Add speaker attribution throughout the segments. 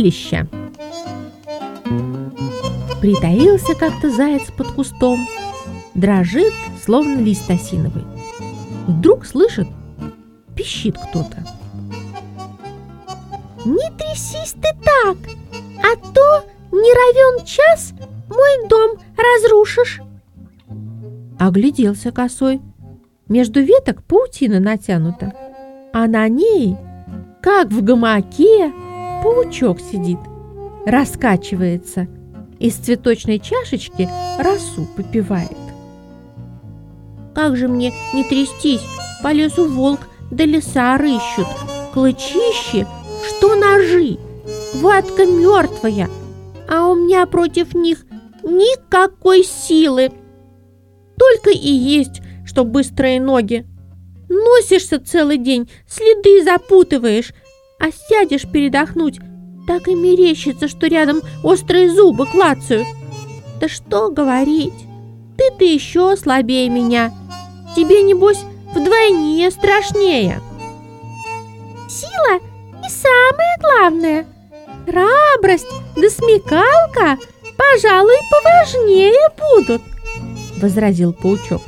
Speaker 1: силища. Притаился как-то заяц под кустом, дрожит, словно лист осиновый. Вдруг слышит, пищит кто-то.
Speaker 2: «Не трясись ты так, а то не равен час мой дом разрушишь!»
Speaker 1: Огляделся косой. Между веток паутина натянута, а на ней, как в гамаке, паучок сидит, раскачивается, из цветочной чашечки росу попивает.
Speaker 2: Как же мне не трястись, по лесу волк да леса рыщут, клычищи, что ножи, ватка мертвая, а у меня против них никакой силы. Только и есть, что быстрые ноги. Носишься целый день, следы запутываешь, а сядешь передохнуть, так и мерещится, что рядом острые зубы клацают. Да что говорить, ты-то еще слабее меня. Тебе, небось, вдвойне страшнее.
Speaker 3: Сила и самое главное – храбрость да смекалка, пожалуй, поважнее будут, возразил паучок.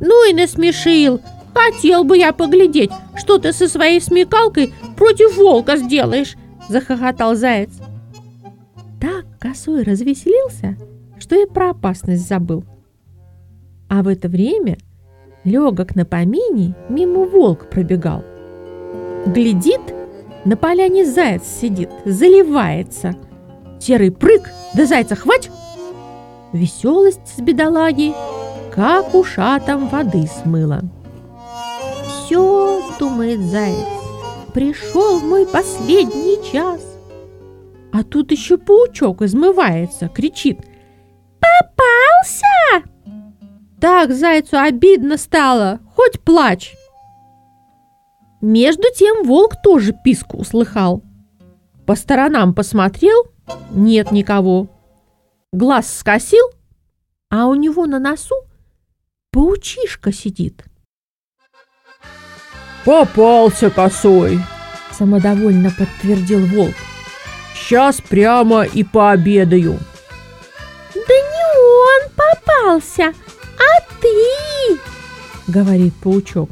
Speaker 2: Ну и насмешил. Хотел бы я поглядеть, что ты со своей смекалкой против волка сделаешь, захохотал заяц.
Speaker 1: Так косой развеселился, что и про опасность забыл. А в это время легок на помине мимо волк пробегал. Глядит — на поляне заяц сидит, заливается. Серый прыг, да зайца хвать! Веселость с бедолаги, как ушатом воды смыла.
Speaker 2: Все, думает заяц, пришел мой последний час.
Speaker 1: А тут еще паучок измывается, кричит.
Speaker 2: Попался!
Speaker 1: Так зайцу обидно стало, хоть плачь. Между тем волк тоже писку услыхал. По сторонам посмотрел, нет никого. Глаз скосил, а у него на носу паучишка сидит.
Speaker 4: «Попался косой!»
Speaker 1: – самодовольно подтвердил волк.
Speaker 4: «Сейчас прямо и пообедаю!»
Speaker 2: «Да не он попался, а ты!»
Speaker 1: – говорит паучок.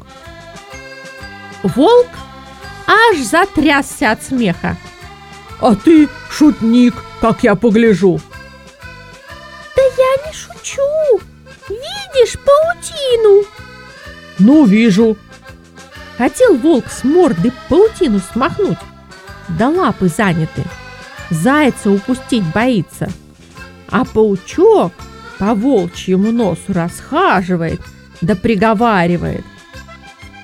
Speaker 1: Волк аж затрясся от смеха.
Speaker 4: «А ты шутник, как я погляжу!»
Speaker 2: «Да я не шучу! Видишь паутину?»
Speaker 4: «Ну, вижу!»
Speaker 1: Хотел волк с морды паутину смахнуть, да лапы заняты. Зайца упустить боится. А паучок по волчьему носу расхаживает, да приговаривает.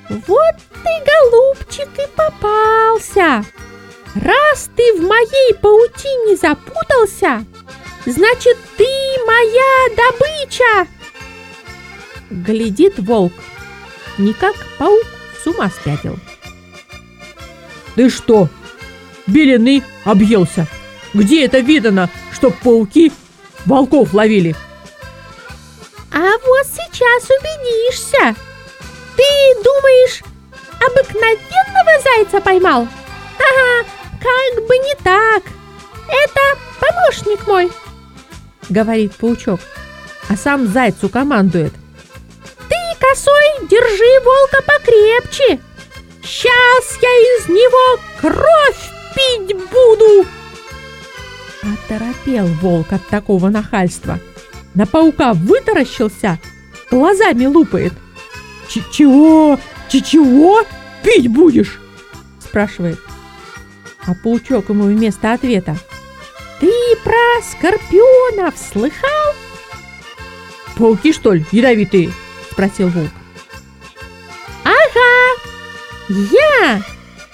Speaker 2: «Вот ты, голубчик, и попался! Раз ты в моей паутине запутался, значит, ты моя добыча!»
Speaker 1: Глядит волк, никак паук с ума спятил.
Speaker 4: «Ты что, белины объелся? Где это видано, чтоб пауки волков ловили?»
Speaker 2: «А вот сейчас убедишься!» Ты думаешь, обыкновенного зайца поймал? Ага, как бы не так. Это помощник мой,
Speaker 1: говорит паучок, а сам зайцу командует.
Speaker 2: Косой, держи волка покрепче. Сейчас я из него кровь пить буду.
Speaker 1: Оторопел волк от такого нахальства. На паука вытаращился, глазами лупает –
Speaker 4: Ч чего? Ч чего? Пить будешь?
Speaker 1: Спрашивает. А паучок ему вместо ответа.
Speaker 2: Ты про скорпионов слыхал?
Speaker 4: Пауки, что ли, ядовитые? Спросил волк.
Speaker 2: Ага, я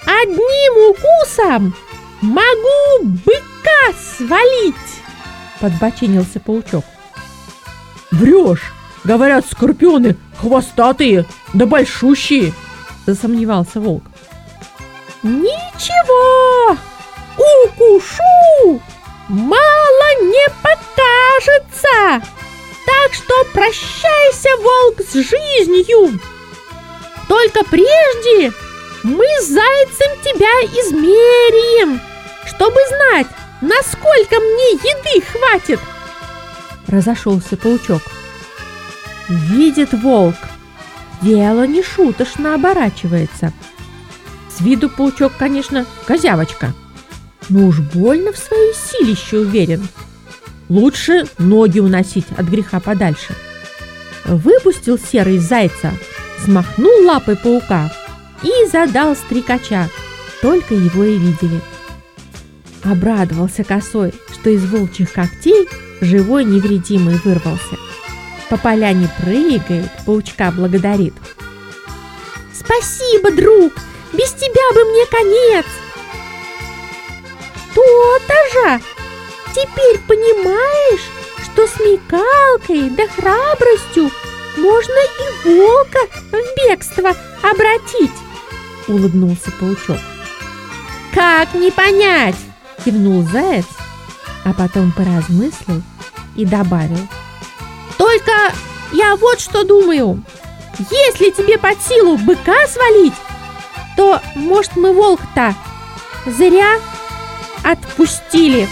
Speaker 2: одним укусом могу быка свалить, подбочинился паучок.
Speaker 4: Врешь, говорят, скорпионы хвостатые, да большущие!»
Speaker 1: – засомневался волк.
Speaker 2: «Ничего, укушу, мало не покажется, что прощайся, волк, с жизнью. Только прежде мы с зайцем тебя измерим,
Speaker 3: чтобы знать, насколько мне еды хватит!»
Speaker 1: Разошелся паучок. Видит волк. Дело не шуточно оборачивается. С виду паучок, конечно, козявочка. Но уж больно в своей силище уверен. Лучше ноги уносить от греха подальше. Выпустил серый зайца, смахнул лапой паука и задал стрекача. Только его и видели. Обрадовался косой, что из волчьих когтей живой невредимый вырвался. По поляне прыгает, паучка благодарит.
Speaker 3: «Спасибо, друг! Без тебя бы мне конец!» «То-то же! Теперь понимаешь, что смекалкой да храбростью можно и волка в бегство обратить!»
Speaker 1: Улыбнулся паучок.
Speaker 3: «Как не понять?»
Speaker 1: Кивнул заяц, а потом поразмыслил и добавил.
Speaker 3: «Только я вот что думаю. Если тебе под силу быка свалить, то, может, мы волк-то зря отпустили».